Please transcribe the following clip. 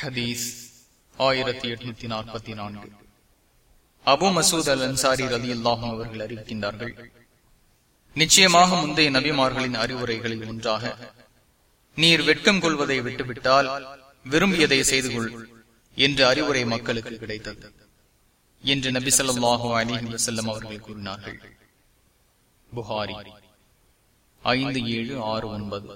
ஹதீஸ் ஆயிரத்தி எட்நூத்தி நாற்பத்தி நான்கு. அபு மசூத் அல் அன்சாரி ரதி அல்லாஹும் அவர்கள் அறிவிக்கின்றார்கள் நிச்சயமாக முந்தைய நபிமார்களின் அறிவுரைகளில் ஒன்றாக நீர் வெட்கம் கொள்வதை விட்டுவிட்டால் விரும்பியதை செய்து கொள் என்று அறிவுரை மக்களுக்கு கிடைத்தது என்று நபி சொல்லாஹு அலி வசல்லம் அவர்கள் கூறினார்கள். புகாரி ஐந்து ஏழு ஆறு ஒன்பது.